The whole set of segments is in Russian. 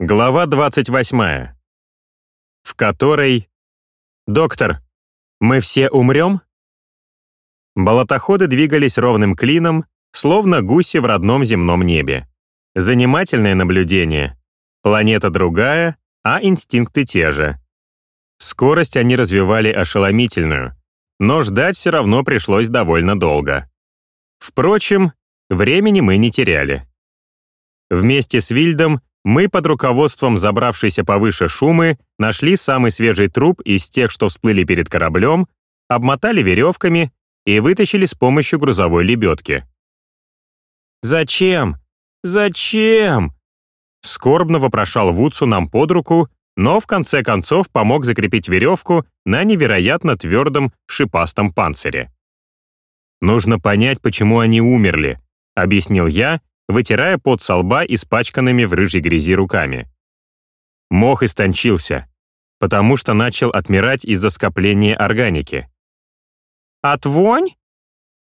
Глава 28. В которой... «Доктор, мы все умрем?» Болотоходы двигались ровным клином, словно гуси в родном земном небе. Занимательное наблюдение. Планета другая, а инстинкты те же. Скорость они развивали ошеломительную, но ждать все равно пришлось довольно долго. Впрочем, времени мы не теряли. Вместе с Вильдом мы под руководством забравшейся повыше шумы нашли самый свежий труп из тех, что всплыли перед кораблем, обмотали веревками и вытащили с помощью грузовой лебедки. «Зачем? Зачем?» Скорбно вопрошал Вудсу нам под руку, но в конце концов помог закрепить веревку на невероятно твердом шипастом панцире. «Нужно понять, почему они умерли», — объяснил я, вытирая пот со лба испачканными в рыжей грязи руками. Мох истончился, потому что начал отмирать из-за скопления органики. «От вонь?»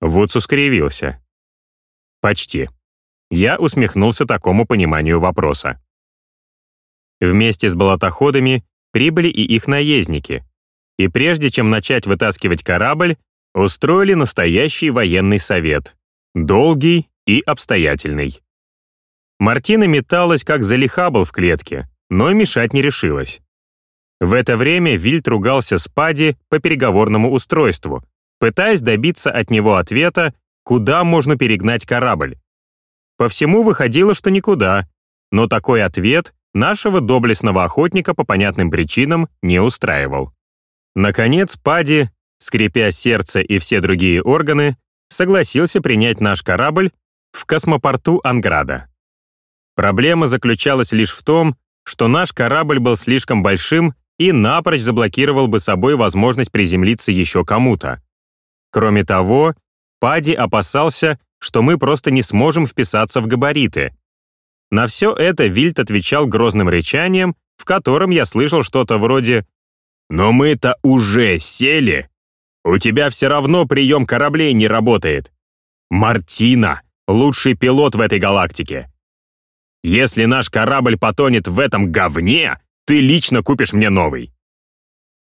Вудс ускривился. «Почти». Я усмехнулся такому пониманию вопроса. Вместе с болотоходами прибыли и их наездники, и прежде чем начать вытаскивать корабль, устроили настоящий военный совет. Долгий и обстоятельный. Мартина металась, как залихабл в клетке, но мешать не решилась. В это время Вильд ругался с Пади по переговорному устройству, пытаясь добиться от него ответа, куда можно перегнать корабль. По всему выходило, что никуда, но такой ответ нашего доблестного охотника по понятным причинам не устраивал. Наконец, Пади, скрипя сердце и все другие органы, согласился принять наш корабль в космопорту Анграда. Проблема заключалась лишь в том, что наш корабль был слишком большим и напрочь заблокировал бы собой возможность приземлиться еще кому-то. Кроме того, Пади опасался, что мы просто не сможем вписаться в габариты. На все это Вильд отвечал грозным рычанием, в котором я слышал что-то вроде «Но мы-то уже сели! У тебя все равно прием кораблей не работает! Мартина, лучший пилот в этой галактике. Если наш корабль потонет в этом говне, ты лично купишь мне новый».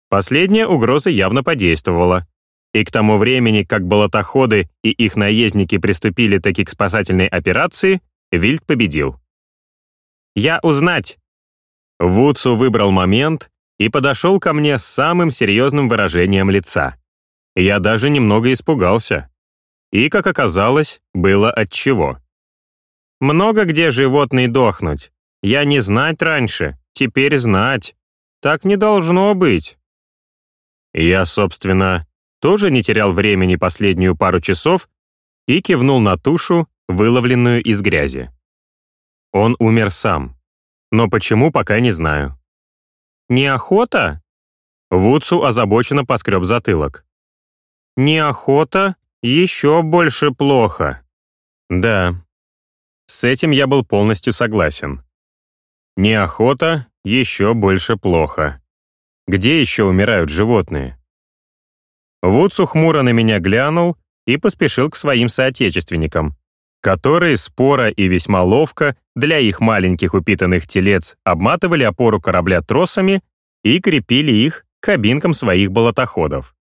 Последняя угроза явно подействовала. И к тому времени, как болотоходы и их наездники приступили таки к спасательной операции, Вильд победил. «Я узнать!» Вудсу выбрал момент и подошел ко мне с самым серьезным выражением лица. Я даже немного испугался. И, как оказалось, было отчего. Много где животные дохнуть. Я не знать раньше, теперь знать. Так не должно быть. Я, собственно, тоже не терял времени последнюю пару часов и кивнул на тушу, выловленную из грязи. Он умер сам. Но почему, пока не знаю. «Неохота?» Вудсу озабоченно поскреб затылок. «Неохота? Еще больше плохо». «Да, с этим я был полностью согласен. Неохота, еще больше плохо. Где еще умирают животные? Вудсу хмуро на меня глянул и поспешил к своим соотечественникам, которые споро и весьма ловко для их маленьких упитанных телец обматывали опору корабля тросами и крепили их к кабинкам своих болотоходов.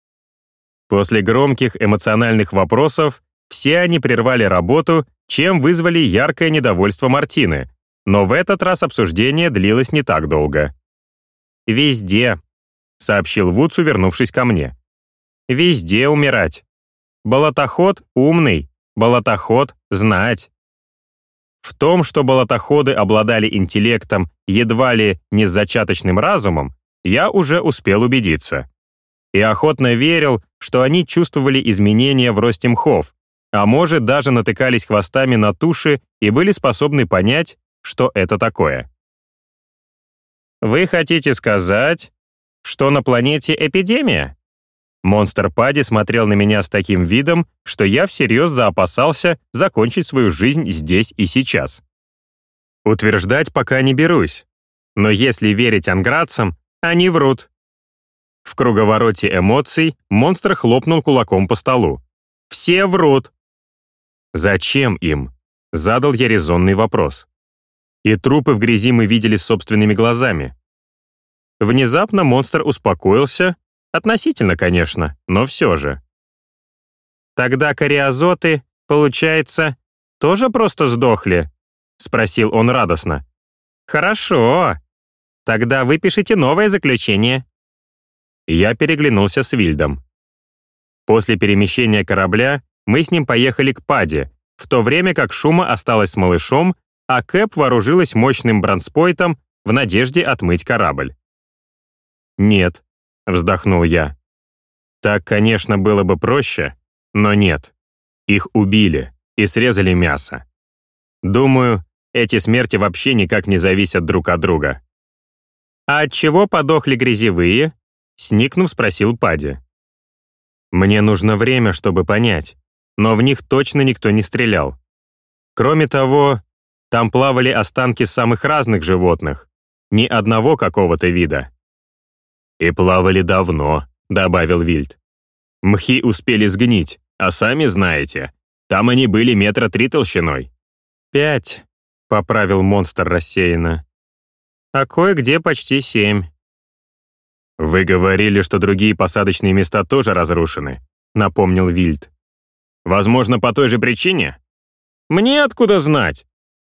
После громких эмоциональных вопросов все они прервали работу, чем вызвали яркое недовольство Мартины, но в этот раз обсуждение длилось не так долго. «Везде», — сообщил Вудсу, вернувшись ко мне. «Везде умирать. Болотоход умный, болотоход знать». В том, что болотоходы обладали интеллектом едва ли не с зачаточным разумом, я уже успел убедиться. И охотно верил, что они чувствовали изменения в росте мхов, а может даже натыкались хвостами на туши и были способны понять, что это такое. «Вы хотите сказать, что на планете эпидемия?» Монстр Пади смотрел на меня с таким видом, что я всерьез заопасался закончить свою жизнь здесь и сейчас. Утверждать пока не берусь, но если верить анградцам, они врут. В круговороте эмоций монстр хлопнул кулаком по столу. «Все врут!» «Зачем им?» — задал я резонный вопрос. И трупы в грязи мы видели собственными глазами. Внезапно монстр успокоился, относительно, конечно, но все же. «Тогда кариазоты, получается, тоже просто сдохли?» — спросил он радостно. «Хорошо. Тогда выпишите новое заключение». Я переглянулся с Вильдом. После перемещения корабля мы с ним поехали к Паде, в то время как Шума осталась с малышом, а Кэп вооружилась мощным бронспойтом в надежде отмыть корабль. «Нет», — вздохнул я. «Так, конечно, было бы проще, но нет. Их убили и срезали мясо. Думаю, эти смерти вообще никак не зависят друг от друга». «А от чего подохли грязевые?» — сникнув, спросил Пади. «Мне нужно время, чтобы понять, но в них точно никто не стрелял. Кроме того, там плавали останки самых разных животных, ни одного какого-то вида. «И плавали давно», — добавил Вильд. «Мхи успели сгнить, а сами знаете, там они были метра три толщиной». «Пять», — поправил монстр рассеянно. «А кое-где почти семь». «Вы говорили, что другие посадочные места тоже разрушены», — напомнил Вильд. Возможно, по той же причине? Мне откуда знать?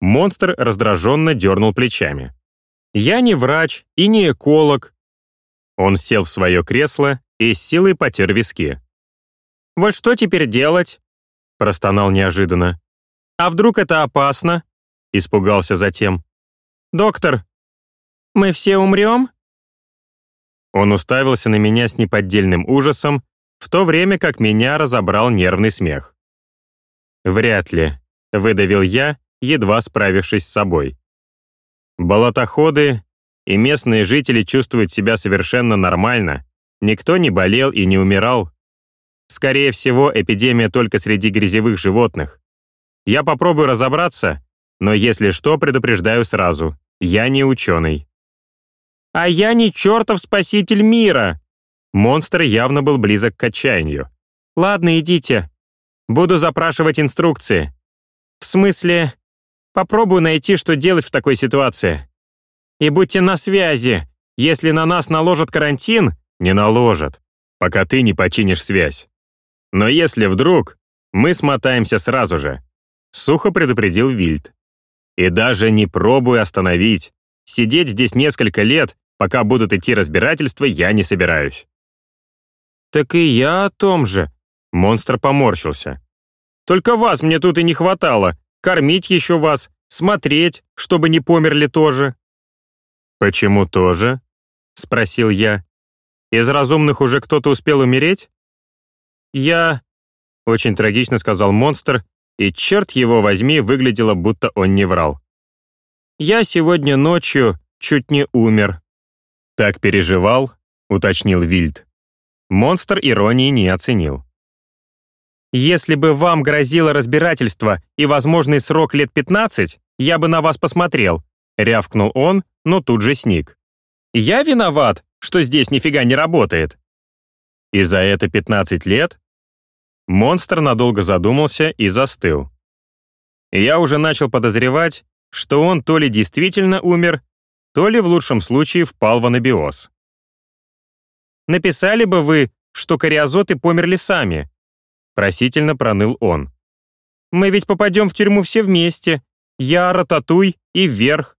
Монстр раздраженно дернул плечами. Я не врач и не эколог. Он сел в свое кресло и с силой потер виски. «Вот что теперь делать?» простонал неожиданно. «А вдруг это опасно?» испугался затем. «Доктор, мы все умрем?» Он уставился на меня с неподдельным ужасом, в то время как меня разобрал нервный смех. «Вряд ли», — выдавил я, едва справившись с собой. Болотоходы и местные жители чувствуют себя совершенно нормально, никто не болел и не умирал. Скорее всего, эпидемия только среди грязевых животных. Я попробую разобраться, но если что, предупреждаю сразу, я не ученый. «А я не чертов спаситель мира!» Монстр явно был близок к отчаянию. «Ладно, идите. Буду запрашивать инструкции. В смысле, попробую найти, что делать в такой ситуации. И будьте на связи. Если на нас наложат карантин, не наложат, пока ты не починишь связь. Но если вдруг, мы смотаемся сразу же», — сухо предупредил Вильд. «И даже не пробуй остановить. Сидеть здесь несколько лет, пока будут идти разбирательства, я не собираюсь». «Так и я о том же». Монстр поморщился. «Только вас мне тут и не хватало. Кормить еще вас, смотреть, чтобы не померли тоже». «Почему тоже?» — спросил я. «Из разумных уже кто-то успел умереть?» «Я...» — очень трагично сказал монстр, и черт его возьми, выглядело, будто он не врал. «Я сегодня ночью чуть не умер». «Так переживал?» — уточнил Вильд. Монстр иронии не оценил. «Если бы вам грозило разбирательство и возможный срок лет 15, я бы на вас посмотрел», — рявкнул он, но тут же сник. «Я виноват, что здесь нифига не работает». «И за это 15 лет?» Монстр надолго задумался и застыл. Я уже начал подозревать, что он то ли действительно умер, то ли в лучшем случае впал в анабиоз. Написали бы вы, что кариазоты померли сами?» Просительно проныл он. «Мы ведь попадем в тюрьму все вместе. Я, Рататуй и вверх.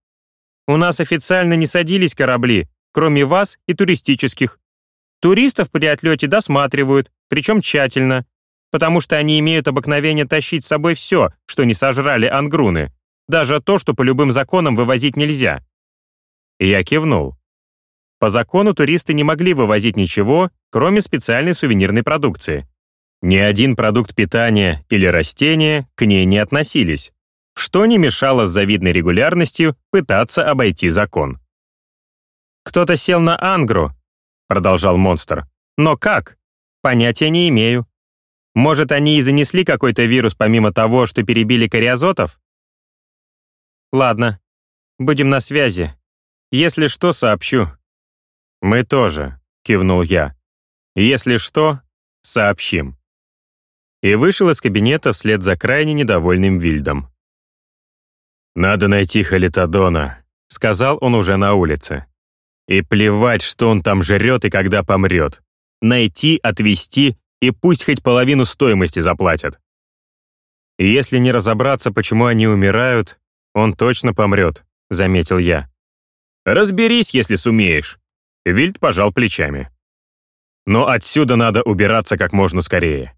У нас официально не садились корабли, кроме вас и туристических. Туристов при отлете досматривают, причем тщательно, потому что они имеют обыкновение тащить с собой все, что не сожрали ангруны, даже то, что по любым законам вывозить нельзя. Я кивнул. По закону туристы не могли вывозить ничего, кроме специальной сувенирной продукции. Ни один продукт питания или растения к ней не относились, что не мешало с завидной регулярностью пытаться обойти закон. «Кто-то сел на Ангру», — продолжал монстр. «Но как? Понятия не имею. Может, они и занесли какой-то вирус помимо того, что перебили кариазотов? Ладно, будем на связи. Если что, сообщу. «Мы тоже», — кивнул я. «Если что, сообщим». И вышел из кабинета вслед за крайне недовольным Вильдом. «Надо найти Халитодона», — сказал он уже на улице. «И плевать, что он там жрет и когда помрет. Найти, отвезти, и пусть хоть половину стоимости заплатят. Если не разобраться, почему они умирают, он точно помрет», — заметил я. «Разберись, если сумеешь». Вильд пожал плечами. «Но отсюда надо убираться как можно скорее».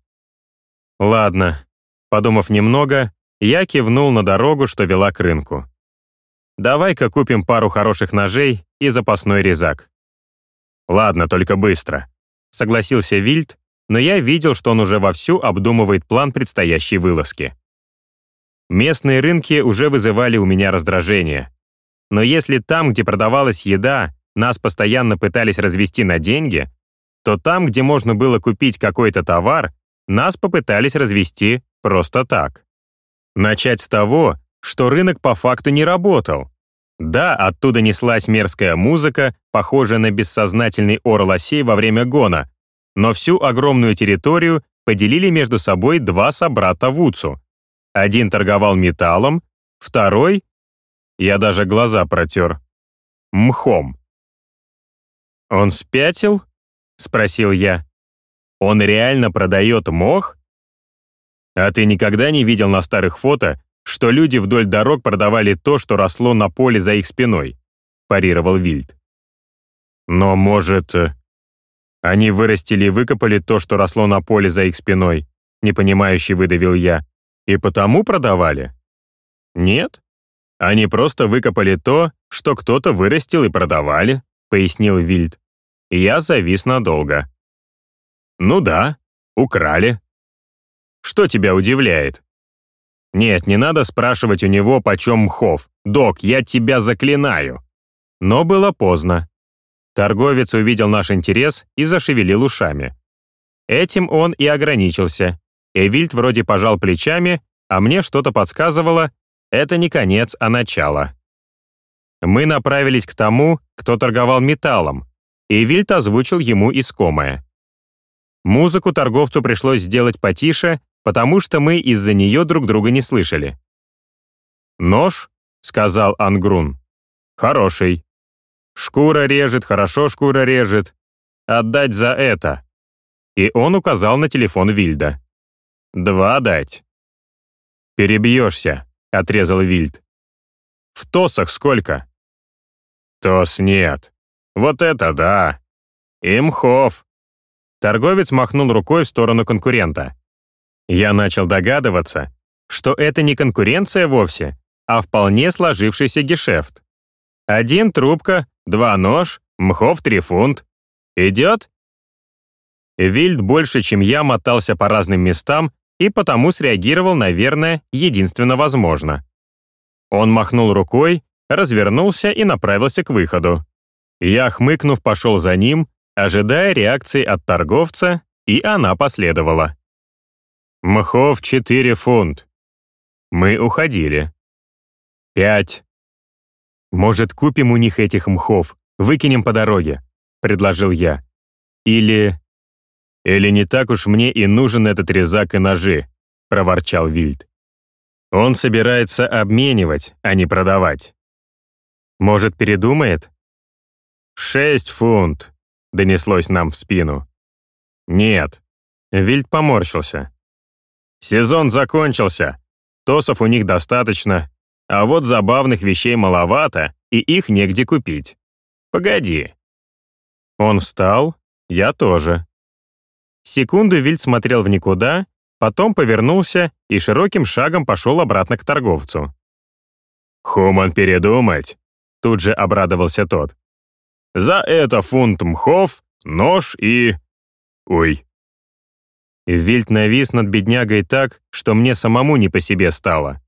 «Ладно». Подумав немного, я кивнул на дорогу, что вела к рынку. «Давай-ка купим пару хороших ножей и запасной резак». «Ладно, только быстро», — согласился Вильд, но я видел, что он уже вовсю обдумывает план предстоящей вылазки. Местные рынки уже вызывали у меня раздражение. Но если там, где продавалась еда, нас постоянно пытались развести на деньги, то там, где можно было купить какой-то товар, нас попытались развести просто так. Начать с того, что рынок по факту не работал. Да, оттуда неслась мерзкая музыка, похожая на бессознательный ор лосей во время гона, но всю огромную территорию поделили между собой два собрата Вуцу. Один торговал металлом, второй... Я даже глаза протер. Мхом. «Он спятил?» — спросил я. «Он реально продает мох?» «А ты никогда не видел на старых фото, что люди вдоль дорог продавали то, что росло на поле за их спиной?» — парировал Вильд. «Но, может, э, они вырастили и выкопали то, что росло на поле за их спиной?» — непонимающе выдавил я. «И потому продавали?» «Нет. Они просто выкопали то, что кто-то вырастил и продавали», — пояснил Вильд. Я завис надолго. «Ну да, украли», что тебя удивляет?» «Нет, не надо спрашивать у него, почем мхов. Док, я тебя заклинаю». Но было поздно. Торговец увидел наш интерес и зашевелил ушами. Этим он и ограничился. Эвильд вроде пожал плечами, а мне что-то подсказывало, это не конец, а начало. Мы направились к тому, кто торговал металлом, и Вильд озвучил ему искомое. Музыку торговцу пришлось сделать потише, потому что мы из-за нее друг друга не слышали. «Нож?» — сказал Ангрун. «Хороший. Шкура режет, хорошо шкура режет. Отдать за это». И он указал на телефон Вильда. «Два дать». «Перебьешься», — отрезал Вильд. «В тосах сколько?» «Тос нет. Вот это да. Имхов». Торговец махнул рукой в сторону конкурента. Я начал догадываться, что это не конкуренция вовсе, а вполне сложившийся гешефт. Один трубка, два нож, мхов три фунт. Идет? Вильд больше, чем я, мотался по разным местам и потому среагировал, наверное, единственно возможно. Он махнул рукой, развернулся и направился к выходу. Я, хмыкнув, пошел за ним, ожидая реакции от торговца, и она последовала. Мхов 4 фунт. Мы уходили. Пять. Может, купим у них этих мхов, выкинем по дороге, предложил я. Или... Или не так уж мне и нужен этот резак и ножи, проворчал Вильд. Он собирается обменивать, а не продавать. Может, передумает? «Шесть фунт», — донеслось нам в спину. «Нет». Вильд поморщился. Сезон закончился. Тосов у них достаточно, а вот забавных вещей маловато, и их негде купить. Погоди. Он встал, я тоже. Секунду Вильд смотрел в никуда, потом повернулся и широким шагом пошел обратно к торговцу. «Хуман передумать», — тут же обрадовался тот. «За это фунт мхов, нож и...» «Ой, Вильд навис над беднягой так, что мне самому не по себе стало.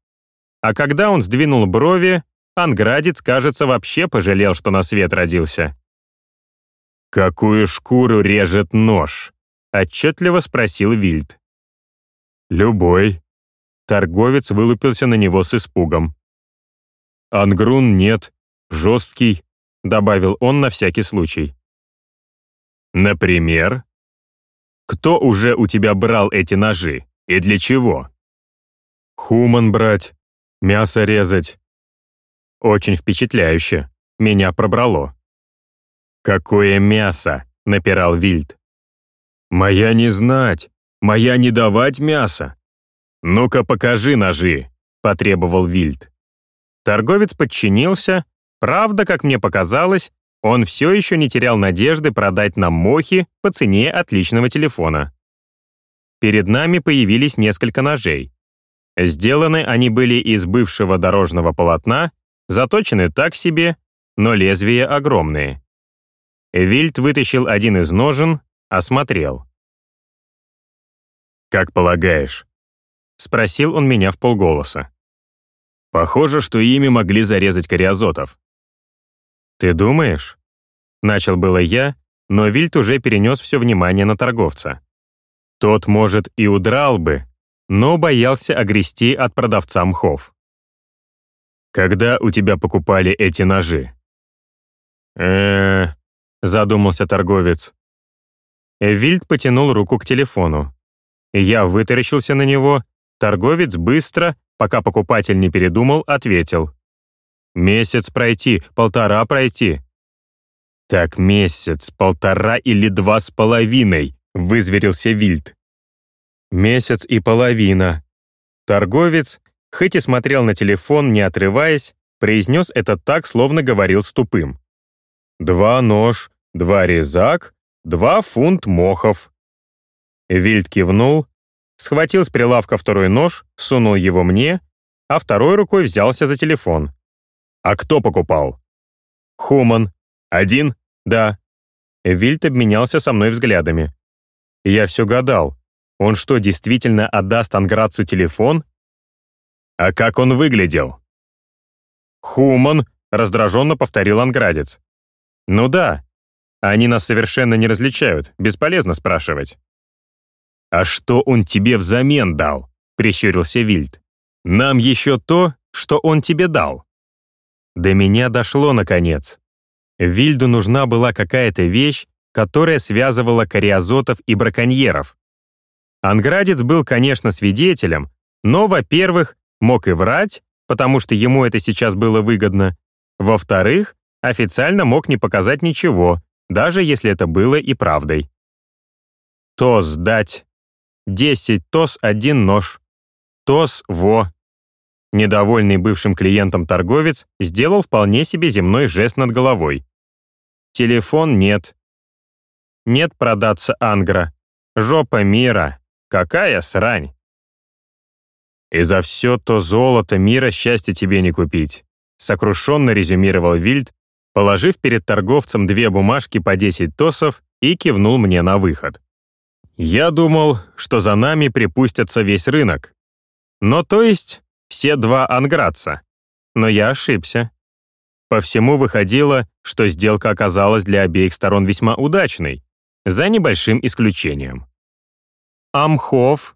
А когда он сдвинул брови, анградец, кажется, вообще пожалел, что на свет родился. «Какую шкуру режет нож?» — отчетливо спросил Вильд. «Любой». Торговец вылупился на него с испугом. «Ангрун нет, жесткий», — добавил он на всякий случай. «Например?» Кто уже у тебя брал эти ножи и для чего? Хуман брать, мясо резать, Очень впечатляюще. Меня пробрало. «Какое мясо!» — напирал Вильд. «Моя не знать, моя не давать мясо». «Ну-ка покажи ножи», — потребовал Вильд. Торговец подчинился, правда, как мне показалось, он все еще не терял надежды продать нам мохи по цене отличного телефона. Перед нами появились несколько ножей. Сделаны они были из бывшего дорожного полотна, заточены так себе, но лезвия огромные. Вильд вытащил один из ножен, осмотрел. «Как полагаешь?» — спросил он меня в полголоса. «Похоже, что ими могли зарезать кариазотов». «Ты думаешь?» Начал было я, но Вильд уже перенес все внимание на торговца. Тот, может, и удрал бы, но боялся огрести от продавца мхов. «Когда у тебя покупали эти ножи?» э задумался торговец. Вильд потянул руку к телефону. Я вытаращился на него, торговец быстро, пока покупатель не передумал, ответил. «Месяц пройти, полтора пройти». «Так месяц, полтора или два с половиной», — вызверился Вильд. Месяц и половина. Торговец, хоть и смотрел на телефон, не отрываясь, произнес это так, словно говорил с тупым. «Два нож, два резак, два фунт мохов». Вильд кивнул, схватил с прилавка второй нож, сунул его мне, а второй рукой взялся за телефон. «А кто покупал?» «Хуман. Один?» «Да». Вильд обменялся со мной взглядами. Я все гадал, он что, действительно отдаст Анграцу телефон? А как он выглядел? «Хуман», — раздраженно повторил Анградец. «Ну да, они нас совершенно не различают, бесполезно спрашивать». «А что он тебе взамен дал?» — прищурился Вильд. «Нам еще то, что он тебе дал». До меня дошло, наконец. Вильду нужна была какая-то вещь, которая связывала кариазотов и браконьеров. Анградец был, конечно, свидетелем, но, во-первых, мог и врать, потому что ему это сейчас было выгодно. Во-вторых, официально мог не показать ничего, даже если это было и правдой. ТОС дать. Десять ТОС, один нож. ТОС во. Недовольный бывшим клиентом торговец сделал вполне себе земной жест над головой. Телефон нет. Нет продаться Ангра. Жопа мира. Какая срань! «И за все то золото мира счастья тебе не купить», сокрушенно резюмировал Вильд, положив перед торговцем две бумажки по 10 тосов и кивнул мне на выход. «Я думал, что за нами припустятся весь рынок. Но то есть все два анградца. Но я ошибся. По всему выходило, что сделка оказалась для обеих сторон весьма удачной, за небольшим исключением. Амхов